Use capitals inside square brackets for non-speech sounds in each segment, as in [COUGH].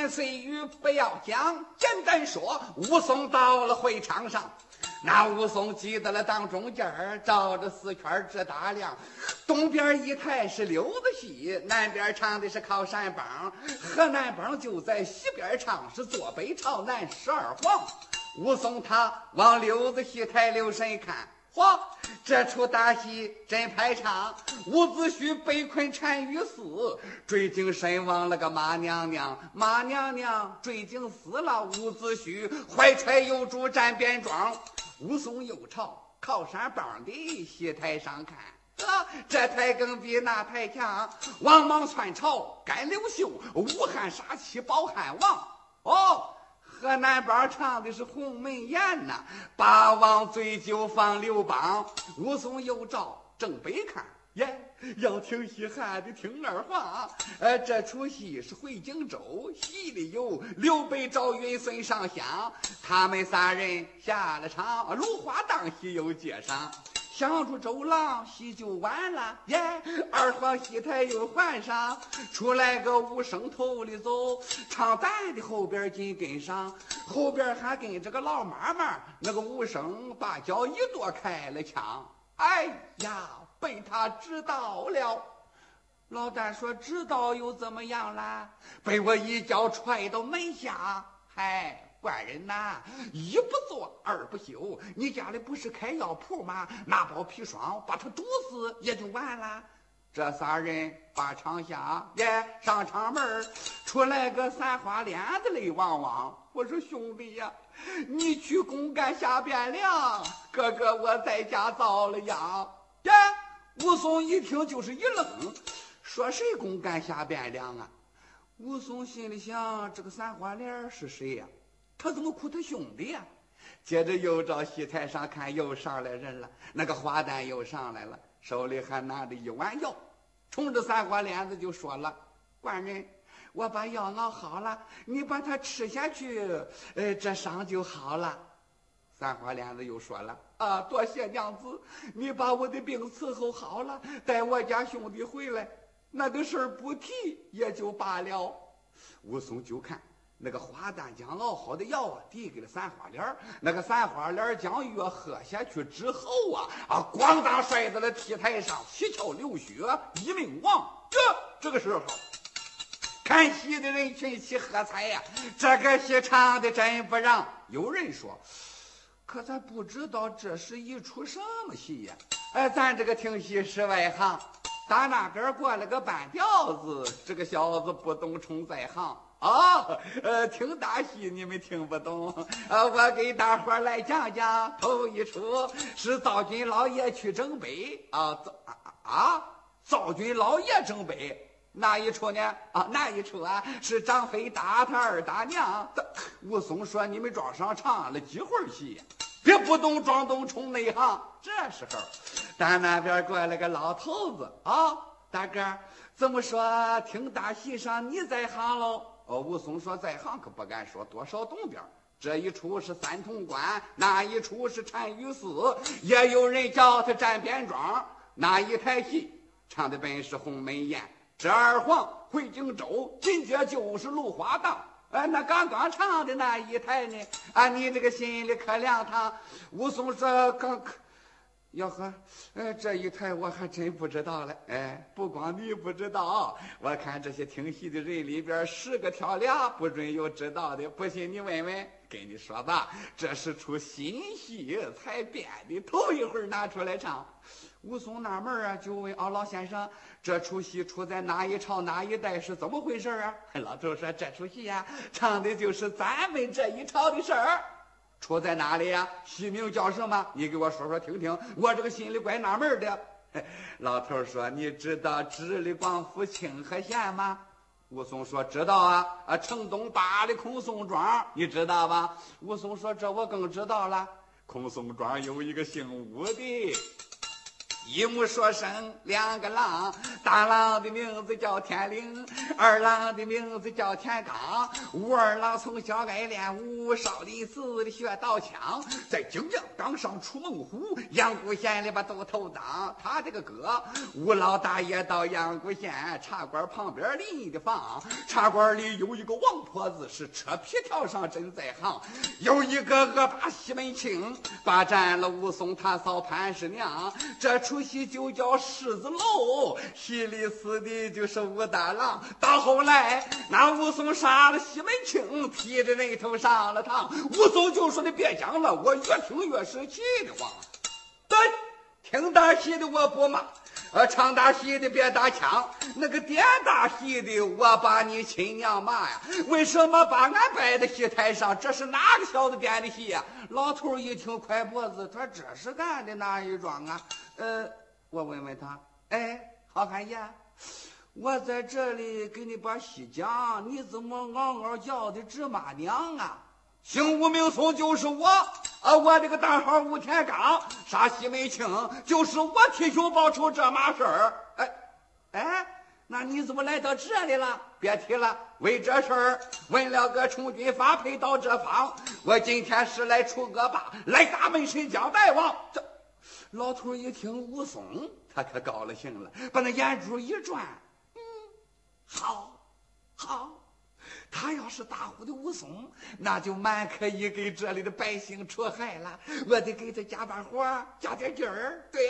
言碎语不要讲，简单说，武松到了会场上。那武松记得了当中间儿，照着四圈直打量。东边一台是溜子戏，南边唱的是靠山帮，河南帮就在西边唱，是坐北朝南十二晃。武松他往溜子戏台留神看，嚯，这出大戏真排场。伍子胥被困单于寺，追进身亡了个马娘娘，马娘娘追进死了。伍子胥怀揣幼主站边庄。武松又朝靠山帮的戏台上看，啊，这台更比那台强。王莽篡朝，干刘秀，武汉杀气保汉王。哦，河南帮唱的是鸿门宴呐，八王醉酒放刘邦。武松又照正北看。耶，要听戏还得听二话。呃，这出戏是回荆州，戏里有刘备、赵云、孙尚香，他们三人下了场。芦花荡戏又接上，想住周郎戏就完了。耶，二黄戏台又换上，出来个武生头里走，唱旦的后边紧跟上，后边还跟着个老妈妈。那个武生把脚一跺，开了枪。哎呀！被他知道了，老旦说：“知道又怎么样啦？被我一脚踹到门下。嗨，官人呐，一不做二不休。你家里不是开药铺吗？拿包砒霜把他毒死也就完了。”这仨人把场下耶上场门出来个三花脸子泪汪汪。我说兄弟呀，你去公干下汴梁，哥哥我在家遭了殃。耶。武松一听就是一愣，说谁公干下汴梁啊？武松心里想：这个三花脸是谁呀？他怎么哭他兄弟呀？接着又照戏台上看，又上来人了。那个花旦又上来了，手里还拿着一碗药，冲着三花脸子就说了：“官人，我把药熬好了，你把它吃下去，呃，这伤就好了。”三花脸子又说了。啊，多谢娘子，你把我的病伺候好了，带我家兄弟回来，那个事儿不提也就罢了。武松就看那个花旦将熬好的药啊，递给了三花脸那个三花脸将药喝下去之后啊，啊，咣当摔在了 T 台上，七窍流血，一命亡。这这个时候，看戏的人群起喝彩呀，这个戏唱的真不让。有人说。可咱不知道这是一出什么戏呀？哎，咱这个听戏是外行，打那根过来个半吊子，这个小子不懂冲在行啊。呃，听大戏你们听不懂，呃，我给大伙来讲讲。头一出是赵军老爷去征北啊，赵啊，赵军老爷征北哪一出呢？啊，哪一出啊？是张飞打他二大娘。武松说：“你们庄上唱了几回戏？”别不懂装懂充内行。这时候，咱那边过来个老头子啊，大哥，怎么说听大戏上你在行喽？哦，武松说在行可不敢说，多少懂点这一出是三潼关，那一出是单于寺，也有人叫他站边庄。那一台戏唱的本是鸿门宴，这二黄回荆州，紧接就是芦花荡。哎，那刚刚唱的那一台呢？啊，你这个心里可凉堂。武松说：“刚吆喝，哎，这一台我还真不知道了。哎，不光你不知道，我看这些听戏的人里边，十个挑俩不准有知道的。不信你问问。跟你说吧，这是出新戏才编的，头一回拿出来唱。”武松纳闷啊，就问：“啊，老先生，这出戏出在哪一朝哪一代是怎么回事啊？” [LAUGHS] 老头说：“这出戏呀，唱的就是咱们这一朝的事儿。出在哪里呀？戏名叫什么？你给我说说听听。我这个心里怪纳闷的。[LAUGHS] ”老头说：“你知道直隶广府清河县吗？”武松说：“知道啊。”啊，城东八里孔松庄，你知道吧？武松说：“这我更知道了。孔松庄有一个姓吴的。”一母说生两个郎，大郎的名字叫天灵，二郎的名字叫天刚。武二郎从小爱练武，少林寺的学刀枪，在景阳冈上出猛虎，阳谷县里把都头当。他这个哥吴老大爷到阳谷县茶馆旁边邻的房，茶馆里有一个王婆子，是车皮条上正在行，有一个恶霸西门庆霸占了武松他嫂潘氏娘，这出。戏就叫狮子楼，戏里死的就是武大郎。到后来，那武松杀了西门庆，提着人头上了堂。武松就说：“你别讲了，我越听越生气的慌。对，听大戏的我不骂，呃，唱大戏的别打枪。那个点大戏的，我把你亲娘骂呀！为什么把俺摆在戏台上？这是哪个小子点的戏呀？”老头一听，快脖子，他这是干的哪一桩啊？呃，我问问他，哎，好汉爷，我在这里给你把戏讲，你怎么嗷嗷叫的直骂娘啊？姓吴名松就是我，啊，我这个大号吴天刚，杀西门庆就是我替兄报仇这码事儿。哎，哎，那你怎么来到这里了？别提了，为这事儿问了个充军发配到这方，我今天是来除恶霸，来打门神将大王。这。老头一听武松，他可高了兴了，把那眼珠一转，嗯，好，好，他要是打虎的武松，那就蛮可以给这里的百姓除害了。我得给他加把火，加点劲儿。对，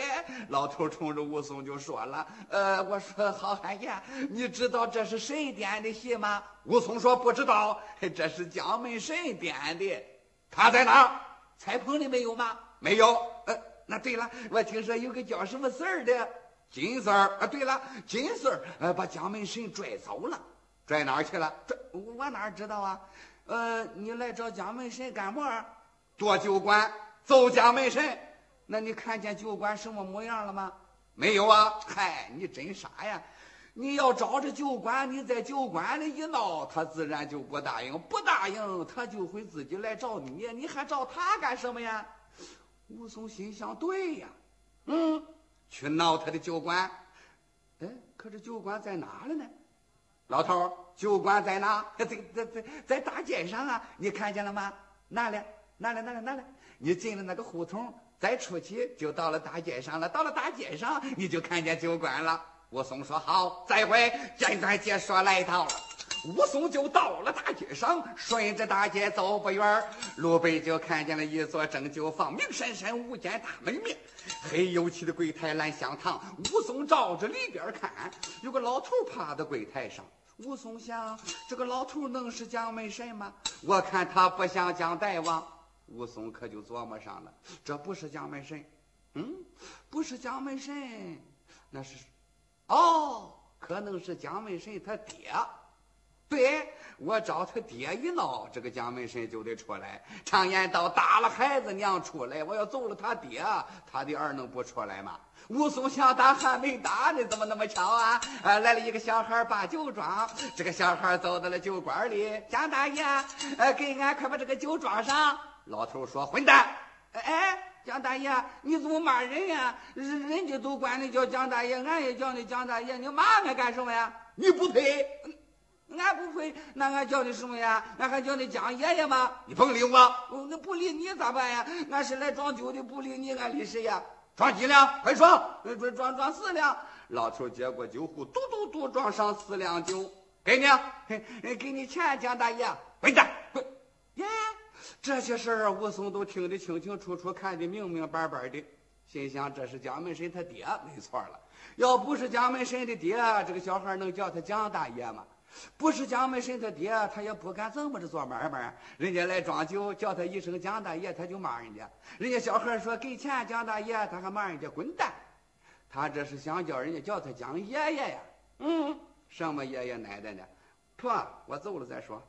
老头冲着武松就说了：“呃，我说好汉爷，你知道这是谁点的戏吗？”武松说：“不知道，这是蒋门神点的。他在哪？彩棚里没有吗？没有。呃。”那对了，我听说有个叫什么四儿的金四儿啊。对了，金四儿呃把蒋门神拽走了，拽哪儿去了？这我哪知道啊？呃，你来找蒋门神干么？做酒馆，揍蒋门神。那你看见酒馆什么模样了吗？没有啊。嗨，你真傻呀！你要找着酒馆，你在酒馆里一闹，他自然就不答应，不答应他就会自己来找你，你还找他干什么呀？武松心想：对呀，嗯，去闹他的酒馆。哎，可这酒馆在哪里呢？老头酒馆在哪？在在在在大街上啊！你看见了吗？哪里？哪里？哪里？哪里？你进了那个胡同，再出去就到了大街上了。到了大街上，你就看见酒馆了。武松说：“好，再会。”简短解说来到了。武松就到了大街上，顺着大街走不远，路北就看见了一座正酒坊，明闪闪五间大门面，黑油漆的柜台蓝香堂。武松照着里边看，有个老头趴在柜台上。武松想，这个老头能是蒋门神吗？我看他不像蒋大王。武松可就琢磨上了，这不是蒋门神，嗯，不是蒋门神，那是，哦，可能是蒋门神他爹。对我找他爹一闹，这个蒋门神就得出来。常言道：“打了孩子娘出来。”我要揍了他爹，他的儿能不出来吗？武松想打还没打呢，怎么那么巧啊？啊，来了一个小孩把酒装。这个小孩走到了酒馆里，蒋大爷，呃，给俺快把这个酒装上。老头说：“混蛋！哎，蒋大爷，你怎么骂人呀？人人家都管你叫蒋大爷，俺也叫你蒋大爷，你骂俺干什么呀？你不配。”俺不会，那俺叫你什么呀？俺还叫你江爷爷吗？你甭理我，那不理你咋办呀？俺是来装酒的，不理你，俺理谁呀？装几两？快说！装装装四两。老头接过酒壶，嘟嘟嘟装上四两酒，给你，给你钱，江大爷。滚蛋！滚！呀，这些事儿武松都听得清清楚楚，看得明明白白的，心想这是蒋门神他爹，没错了。要不是蒋门神的爹，这个小孩能叫他蒋大爷吗？不是蒋门神他爹，他也不敢这么着做买卖。人家来装酒，叫他一声蒋大爷，他就骂人家。人家小孩说给钱，蒋大爷，他还骂人家滚蛋。他这是想叫人家叫他蒋爷爷呀。嗯，什么爷爷奶奶的？婆，我走了再说。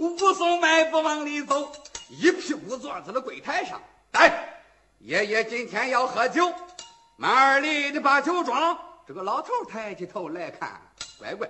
武松迈步往里走，一屁股坐在了柜台上。来，爷爷今天要喝酒，慢儿里的把酒装。这个老头抬起头来看。乖乖，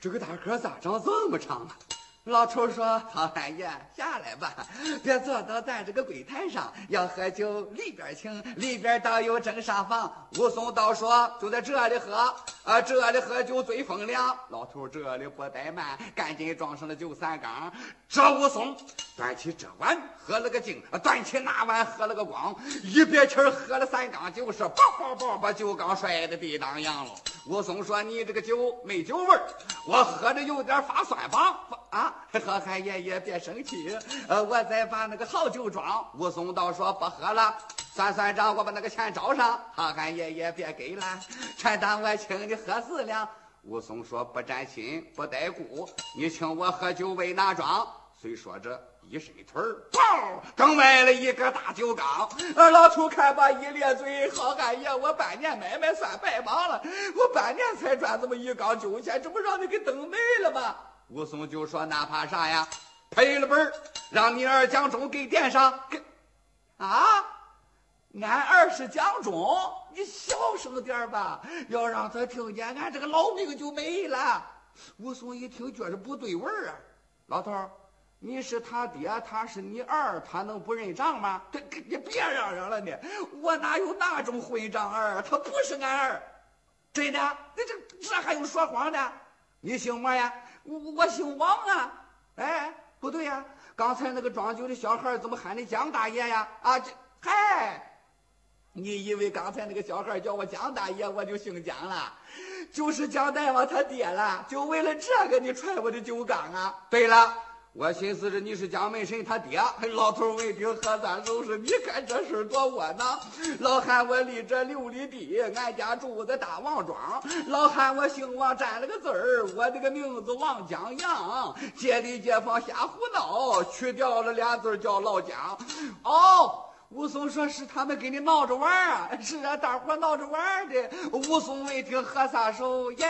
这个大个咋长这么长啊？老头说：“好汉爷，下来吧，[LAUGHS] 别坐到咱这个柜台上。要喝酒，里边请，里边倒有正上房。”武松倒说：“就在这里喝，啊，这里喝酒最风凉。”老头这里不怠慢，赶紧装上了酒三缸。这武松端起这碗喝了个净，端起那碗喝了个光，一别气喝了三缸酒，是叭叭叭把酒缸摔得地当阳了。武松说：“你这个酒没酒味儿，我喝着有点发酸吧？啊，好汉爷爷别生气，呃，我再把那个好酒装。”武松倒说：“不喝了，算算账，我把那个钱找上。”好汉爷爷别给了，全当我请你喝四两。武松说：“不沾亲，不带故，你请我喝酒为哪桩？”虽说着。一伸腿儿，砰！刚歪了一个大酒缸。二老头看吧，一咧嘴：“好汉爷，我半年买卖算白忙了，我半年才赚这么一缸酒钱，这不让你给蹬没了吗？”武松就说：“那怕啥呀？赔了本儿，让你二蒋忠给垫上。给啊！俺二是蒋忠，你小声点吧，要让他听见，俺这个老命就没了。”武松一听，觉着不对味儿啊，老头。你是他爹，他是你儿，他能不认账吗？这你别嚷嚷了，你我哪有那种混账儿？他不是俺儿，真的。这这这还用说谎的？你姓么呀？我我姓王啊。哎，不对呀，刚才那个装酒的小孩怎么喊你江大爷呀？啊，这嗨，你以为刚才那个小孩叫我江大爷，我就姓江了？就是江大王他爹了。就为了这个，你踹我的酒缸啊？对了。我寻思着你是蒋门神他爹，老头闻听喝三手是，你看这事多窝囊。[LAUGHS] 老汉我离这六里地，俺家住在大王庄。老汉我姓王，占了个字儿，我这个名字王江洋。街里街坊瞎胡闹，去掉了俩字叫老蒋。哦。武松说：“是他们跟你闹着玩啊！[LAUGHS] 是啊，大伙闹着玩儿的。”武松闻听，喝撒手，耶！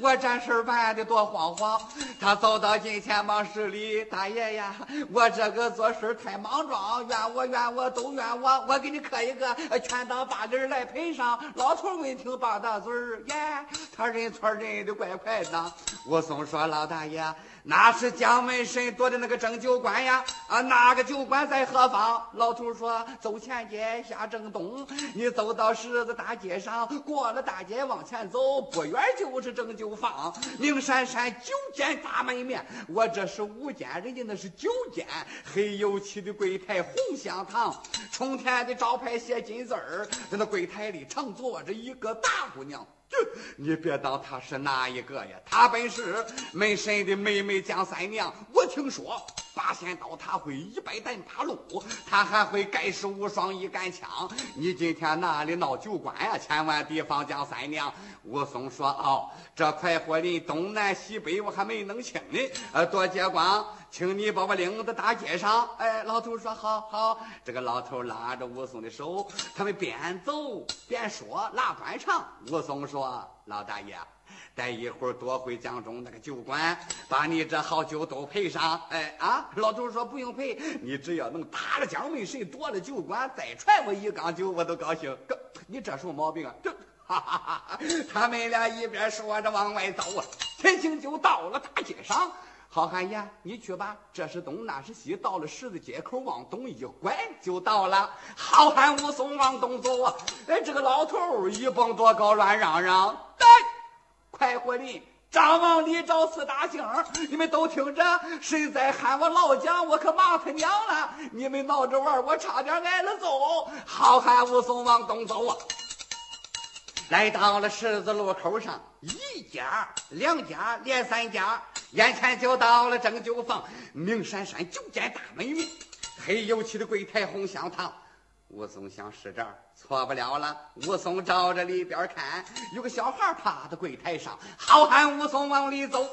我这事儿办的多慌慌。他走到近前，忙施礼：“大爷呀，我这个做事太莽撞，怨我怨我都怨我。我给你磕一个，全当把礼来赔上。”老头闻听，吧嗒嘴儿，耶！他认错认的怪快的。武松说：“老大爷。”那是蒋门神夺的那个蒸酒馆呀！啊，那个酒馆在何方？老头说：走前街下正东，你走到十字大街上，过了大街往前走，不远就是蒸酒坊，明闪闪九间大门面。我这是五间，人家那是九间。黑油漆的柜台，红香堂，冲天的招牌写金字儿，在那柜台里常坐着一个大姑娘。[LAUGHS] 你别当他是哪一个呀？他本是门神的妹妹江三娘。我听说八仙刀他会一百单八路，他还会盖世无双一杆枪。你今天哪里闹酒馆呀？千万提防江三娘。武松说：“哦，这快活林东南西北我还没弄清呢。呃，多接光。”请你把我领到大街上。哎，老头说好好。这个老头拉着武松的手，他们边走边说拉断肠。武松说：“老大爷，待一会儿多回江中那个酒馆，把你这好酒都赔上。”哎啊，老头说不用赔，你只要能打了江门神，夺了酒馆，再踹我一缸酒，我都高兴。你这什么毛病啊？这哈哈哈！他们俩一边说着往外走啊，前行就到了大街上。好汉爷，你去吧，这是东，那是西，到了十字街口，往东一拐就到了。好汉武松往东走啊！哎，这个老头一蹦多高，乱嚷嚷：“，快活林张王李赵四大星，你们都听着，谁再喊我老蒋，我可骂他娘了！你们闹着玩，我差点挨了揍。”好汉武松往东走啊！来到了十字路口上，一家、两家、连三家，眼前就到了正酒坊，明闪闪九间大门面，黑油漆的柜台，红香堂。武松想使这儿，错不了了。武松照着里边看，有个小孩趴在柜台上。好汉武松往里走，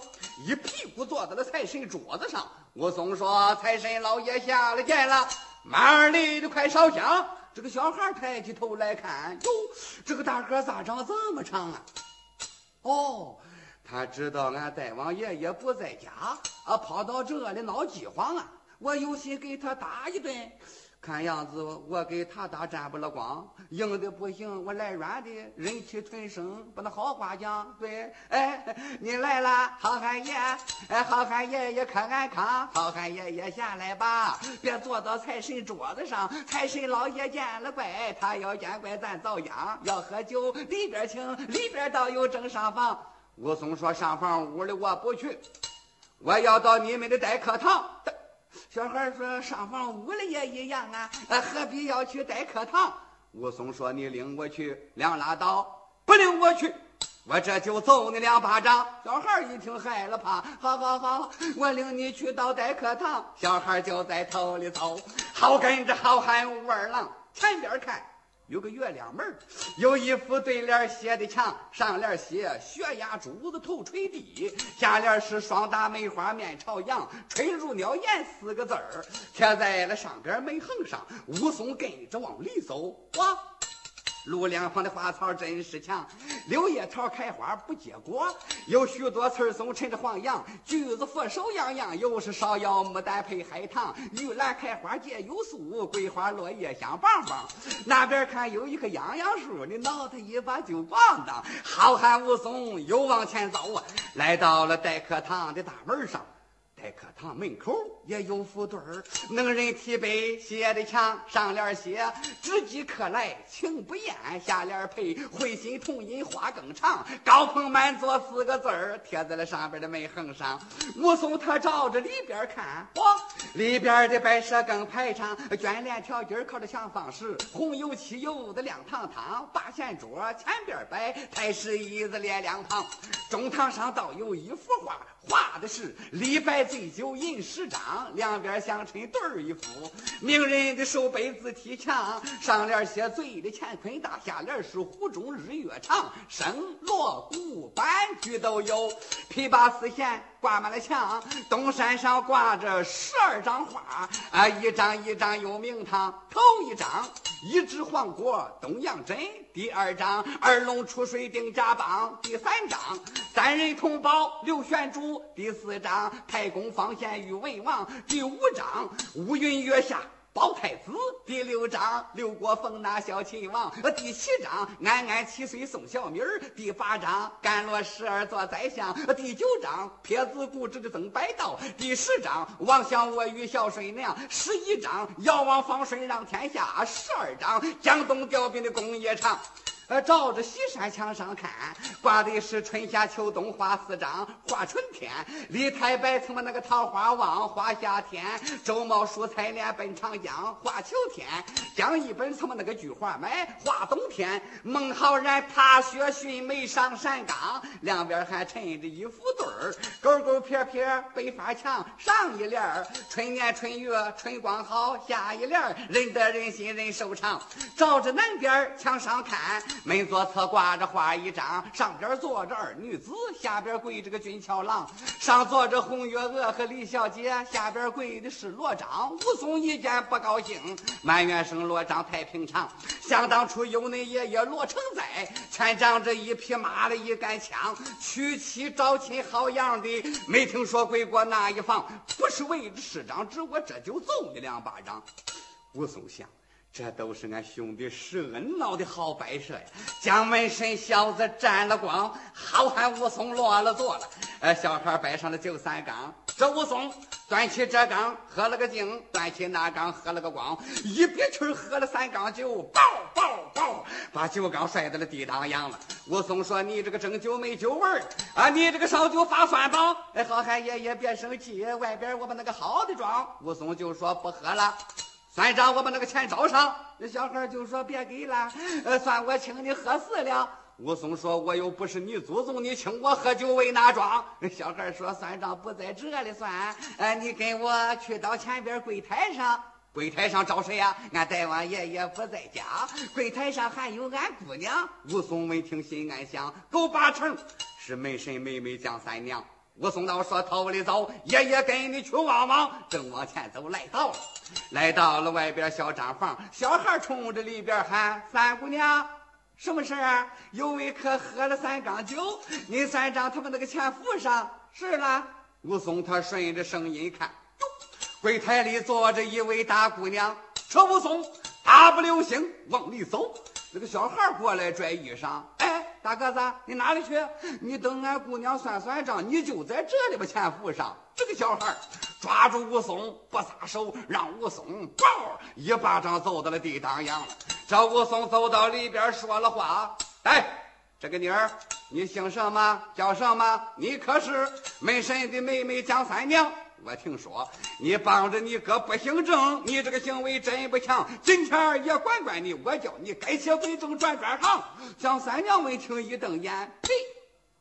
一屁股坐在了财神桌子上。武松说：“财神老爷下了见了，慢里的快烧香。”这个小孩抬起头来看，哟，这个大个咋长这么长啊？哦，他知道俺大王爷爷不在家啊，跑到这里闹饥荒啊。我有心给他打一顿，看样子我给他打沾不了光，硬的不行，我来软的，忍气吞声，把那好话讲。对，哎，你来了，好汉爷，哎，好汉爷爷可安康，好汉爷爷下来吧，别坐到财神桌子上，财神老爷见了怪，他要见怪咱遭殃。要喝酒里边请，里边倒有正上房。武松说上房屋里我不去，我要到你们的待客堂。小孩说：“上房屋了也一样啊，何必要去待课堂？”武松说：“你领我去，两拉倒，不领我去，我这就揍你两巴掌。”小孩一听害了怕，好好好，我领你去到待课堂。小孩就在头里走，好跟着好汉武二郎前边看。有个月亮门有一副对联写的墙，上联写“雪压柱子头垂地”，下联是“双打梅花面朝阳，春入鸟言”四个字儿贴在了上边门横上。武松跟着往里走，哇！路两旁的花草真是强，柳叶桃开花不结果，有许多刺松衬着黄杨，橘子佛手痒痒，又是芍药牡丹配海棠，玉兰开花结有素，桂花落叶香棒棒。那边看有一棵杨杨树，你挠它一把就咣当。好汉武松又往前走啊，来到了待客堂的大门上。在课堂门口也有副对儿，能人提杯写的墙，上联写“知己客来情不厌”，下联配“会心同饮话更长”，高朋满座四个字儿贴在了上边的门横上。武松他照着里边看，哇，里边的摆设更排场，卷帘条巾靠着墙放时，红油漆油的亮堂堂，八仙桌前边摆太师椅子连两旁，中堂上倒有一幅画。画的是李白醉酒吟诗章，两边相衬对儿一副。名人的手背字体墙，上联写醉的乾坤大，下联是湖中日月长。生锣鼓板句都有，琵琶丝弦挂满了墙。东山上挂着十二张画，啊，一张一张有名堂。头一张一指黄果东阳针，第二张二龙出水定家帮，第三张三人同胞刘玄珠。第四张太公方仙与文王，第五张乌云月下保太子，第六章刘国封纳小秦王，第七章安安七岁送小米儿，第八章甘罗十二做宰相，第九章撇子固执的曾白道，第十章王相我与小水娘，十一章尧王方顺让天下，十二章江东调兵的功业长。呃，照着西山墙上看，挂的是春夏秋冬画四张，画春天，李太白曾把那个桃花旺画夏天，周茂蔬菜莲奔长江画秋天，江一本曾把那个菊花买画冬天，孟浩然踏雪寻梅上山岗，两边还衬着一副对儿，勾勾撇撇北发墙，上一联儿春年春月春光好，下一联儿人得人心人寿长，照着南边墙上看。门左侧挂着画一张，上边坐着二女子，下边跪着个俊俏郎。上坐着红月娥和李小姐，下边跪的是罗章。武松一见不高兴，埋怨声罗章太平常。想当初有恁爷爷罗成在，全仗着一匹马的一杆枪，娶妻招亲好样的，没听说跪过那一房。不是为着师长只我这就揍你两巴掌。武松想。这都是俺兄弟施恩闹的好摆设呀！将门神小子沾了光，好汉武松落了座了。呃，小孩摆上了酒三缸，这武松端起这缸喝了个净，端起那缸喝了个光，一憋气喝了三缸酒，爆爆爆，把酒缸摔在了地当央了。武松说：“你这个蒸酒没酒味儿啊！你这个烧酒发酸棒！哎，好汉爷爷别生气，外边我把那个好的装。”武松就说：“不喝了。”算账，我把那个钱找上。那小孩就说：“别给了，呃，算我请你喝死了。”武松说：“我又不是你祖宗，你请我喝酒为哪桩？”小孩说：“算账不在这里算，呃，你跟我去到前边柜台上。柜台上找谁呀？俺大王爷爷不在家，柜台上还有俺姑娘。”武松闻听心暗想：“够八成是门神妹妹蒋三娘。”武松道：“说头里走，爷爷跟你去望望。”正往前走，来到了，来到了外边小账房，小孩冲着里边喊：“三姑娘，什么事儿？有位客喝了三缸酒，你三张，他把那个钱付上。”是了。武松他顺着声音看，柜台里坐着一位大姑娘，这武松大步流星往里走。那个小孩过来拽衣裳，哎，大个子，你哪里去？你等俺姑娘算算账，你就在这里吧，钱付上。这个小孩抓住武松不撒手，让武松抱一巴掌揍到了地当阳了。这武松走到里边说了话，哎，这个妮儿，你姓什么？叫什么？你可是门神的妹妹江三娘？我听说你帮着你哥不姓郑，你这个行为真不强。今天也管管你，我叫你改邪归正，转转行。向三娘闻听一瞪眼，呸！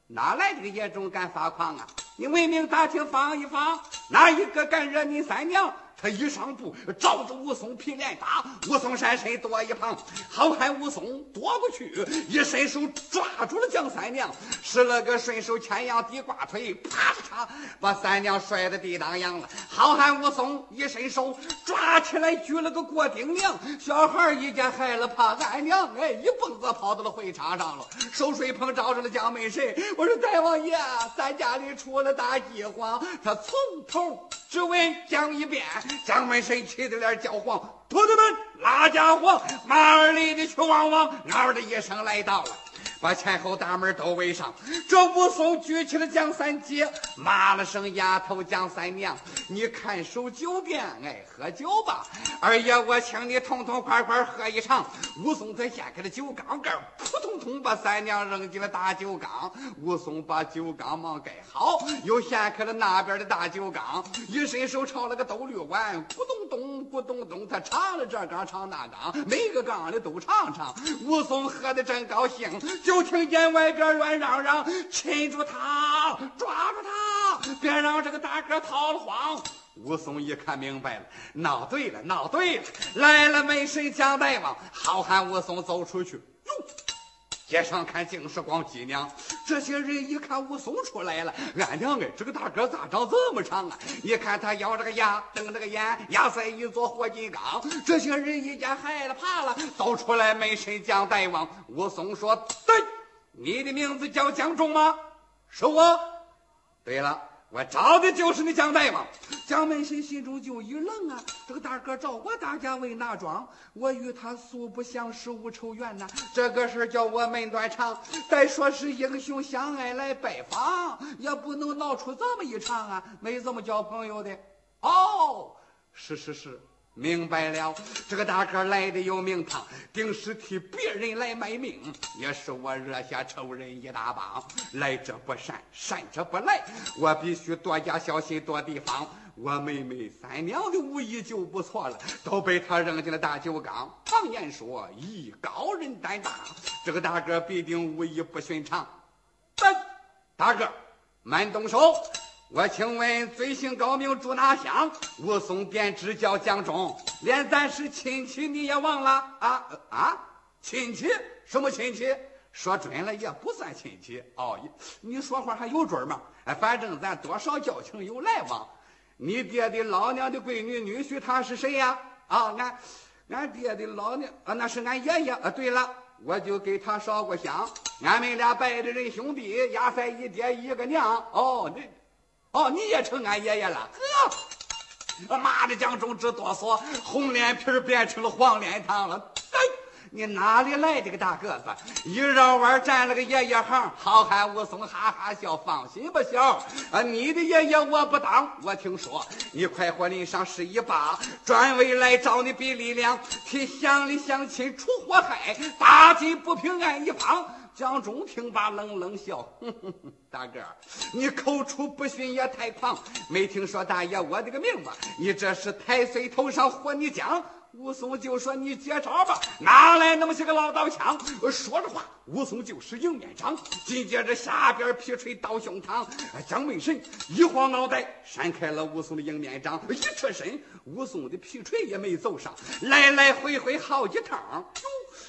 哪来的个野种敢发狂啊？你闻名打听放一放，哪一个敢惹你三娘？他一上步，照着武松皮脸打，武松闪身躲一旁，好汉武松躲过去，一伸手抓住了蒋三娘，使了个顺手牵羊地挂腿，啪嚓，把三娘摔得地当阳了。好汉武松一伸手抓起来，举了个过顶梁，小孩一见害了怕，俺娘哎，一蹦子跑到了会场上了，手水捧照着了蒋门神。我说大王爷，咱家里出了大饥荒，他从头。只问讲一遍，蒋门神气的脸焦黄，徒弟们拉家伙，马儿里的去汪汪，嗷的一声来到了。把前后大门都围上，这武松举起了蒋三姐，骂了声丫头蒋三娘，你看守酒店，哎，喝酒吧。二爷，我请你痛痛快快喝一场。武松才掀开了酒缸盖，扑通通把三娘扔进了大酒缸。武松把酒缸忙盖好，又掀开了那边的大酒缸，一伸手抄了个兜绿碗，咕咚咚，咕咚咚，他尝了这缸尝那缸，每个缸里都尝尝。武松喝的真高兴。就听见外边乱嚷嚷：“擒住他，抓住他，别让这个大哥逃了慌！”武松一看明白了，闹对了，闹对了，来了门神蒋大王，好汉武松走出去，哟，街上看竟是光脊娘。这些人一看武松出来了，俺娘哎，这个大哥咋长这么长啊？你看他咬着个牙，瞪着个眼，牙塞一座活金刚。这些人一见害了怕了，走出来门神蒋大王。武松说：“对，你的名字叫蒋忠吗？是我。对了。”我找的就是你蒋大王，蒋门神心中就一愣啊！这个大哥找我大家为哪桩？我与他素不相识，无仇怨呐。这个事叫我门断肠。再说是英雄相爱来拜访，也不能闹出这么一场啊！没这么交朋友的。哦，是是是。明白了，这个大哥来的有名堂，定是替别人来卖命，也是我惹下仇人一大帮。来者不善，善者不来，我必须多加小心，多提防。我妹妹三娘的武艺就不错了，都被他扔进了。大酒缸。常言说，艺高人胆大，这个大哥必定武艺不寻常。大哥，慢动手。我请问罪行高明住哪乡？武松便直叫蒋忠，连咱是亲戚你也忘了啊啊！亲戚什么亲戚？说准了也不算亲戚哦。你说话还有准吗？哎，反正咱多少交情有来往。你爹的老娘的闺女女婿他是谁呀？啊，俺俺爹的老娘啊，那是俺爷爷啊。对了，我就给他烧过香。俺们俩拜的人兄弟，压在一爹一个娘。哦，那。哦，你也成俺爷爷了？呵，妈的，蒋忠直哆嗦，红脸皮变成了黄脸汤了。哎，你哪里来的个大个子？一绕弯站了个爷爷行。好汉武松哈哈笑，放心吧，小啊，你的爷爷我不当。我听说你快活林上是一把，专为来找你比力量，替乡里乡亲除祸害，打击不平安一方。蒋忠听罢，冷冷笑：“哼哼哼，大哥，你口出不逊也太狂！没听说大爷我的个命吧？你这是太岁头上活泥浆！”武松就说：“你接招吧，哪来那么些个老刀枪？”说着话，武松就是迎面掌，紧接着下边劈锤到胸膛。蒋门神一晃脑袋，闪开了武松的迎面掌，一侧身，武松的劈锤也没走上，来来回回好几趟。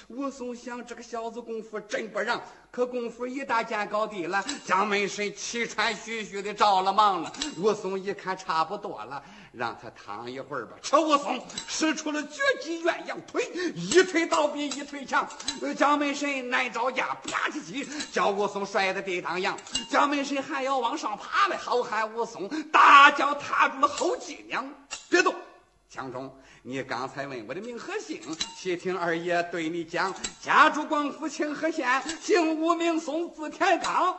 武松想，这个小子功夫真不让。可功夫一打见高低了，蒋门神气喘吁吁的着了忙了。武松一看差不多了，让他躺一会儿吧。这武松使出了绝技鸳鸯腿，一腿倒比一腿强。蒋门神难招架，啪叽叽，叫武松摔得地当阳。蒋门神还要往上爬嘞，好汉武松大脚踏住了后脊梁，别动。江中，你刚才问我的名和姓，且听二爷对你讲。家住广府清河县，姓吴名松，字天刚。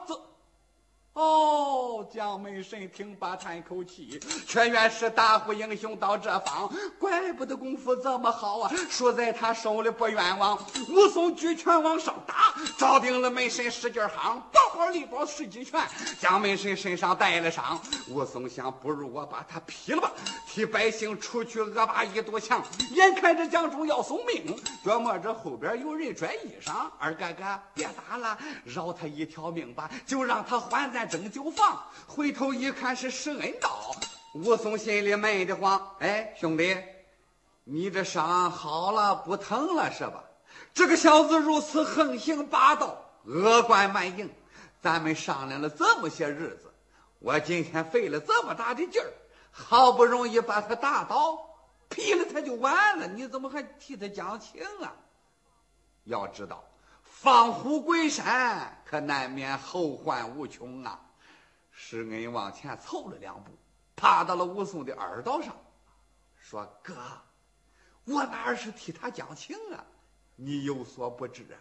哦，蒋门神听罢叹口气，却原是大虎英雄到这方，怪不得功夫这么好啊！输在他手里不冤枉。武松举拳往上打，照定了门神使劲夯，包好力包十几拳，蒋门神身上带了伤。武松想，不如我把他劈了吧，替百姓除去恶霸一堵墙。眼看着蒋忠要送命，琢磨着后边有人拽衣裳，二哥哥别打了，饶他一条命吧，就让他还咱。蒸酒坊，回头一看是施恩道，武松心里闷得慌。哎，兄弟，你这伤好了不疼了是吧？这个小子如此横行霸道，恶贯满盈，咱们商量了这么些日子，我今天费了这么大的劲儿，好不容易把他打倒，劈了他就完了，你怎么还替他讲情啊？要知道。放虎归山，可难免后患无穷啊！施恩往前凑了两步，趴到了武松的耳道上，说：“哥，我哪是替他讲情啊？你有所不知啊，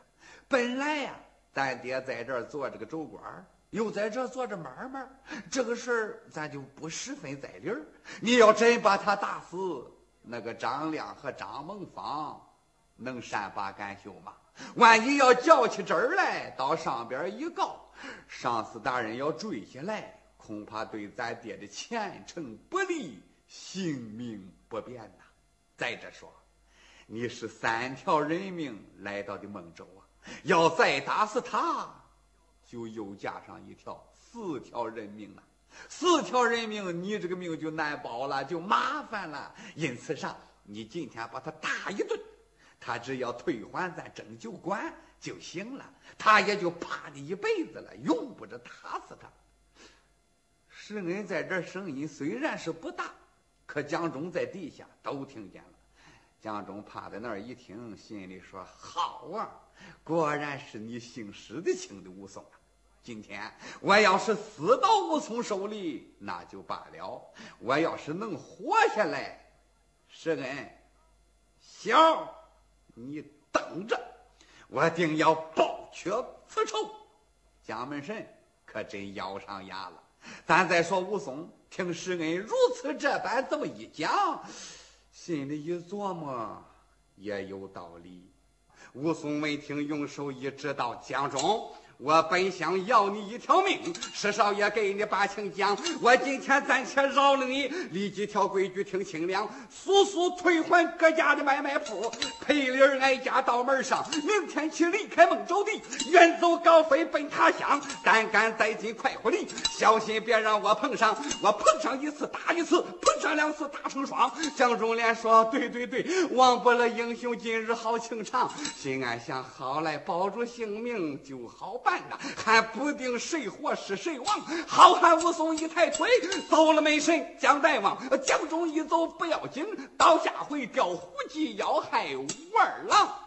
本来呀，咱爹在这儿做这个州官，又在这做着买卖，这个事儿咱就不十分在理儿。你要真把他打死，那个张亮和张孟芳能善罢甘休吗？”万一要较起真儿来，到上边一告，上司大人要追下来，恐怕对咱爹的前程不利，性命不便呐。再者说，你是三条人命来到的孟州啊，要再打死他，就又加上一条，四条人命了。四条人命，你这个命就难保了，就麻烦了。因此上，你今天把他打一顿。他只要退还咱征酒馆就行了，他也就怕你一辈子了，用不着打死他。施恩在这声音虽然是不大，可蒋忠在地下都听见了。蒋忠趴在那儿一听，心里说：“好啊，果然是你姓施的请的武松啊！今天我要是死到武松手里，那就罢了；我要是能活下来，施恩，小。”你等着，我定要报却此仇。蒋门神可真咬上牙了。咱再说武松，听施恩如此这般这么一讲，心里一琢磨，也有道理。武松闻听，用手一指到：“江中。”我本想要你一条命，石少爷给你把情讲。我今天暂且饶了你，立几条规矩听清凉，速速退还各家的买卖铺，赔礼挨家到门上。明天起离开孟州地，远走高飞奔他乡。胆敢再进快活里，小心别让我碰上。我碰上一次打一次，碰上两次打成双。蒋中莲说：“对对对，忘不了英雄今日好情长。”心安想：好来保住性命就好。办呐，还不定谁活是谁亡。好汉武松一抬腿，走了门神蒋大王。江中一走不要紧，到下回调虎脊要害武二郎。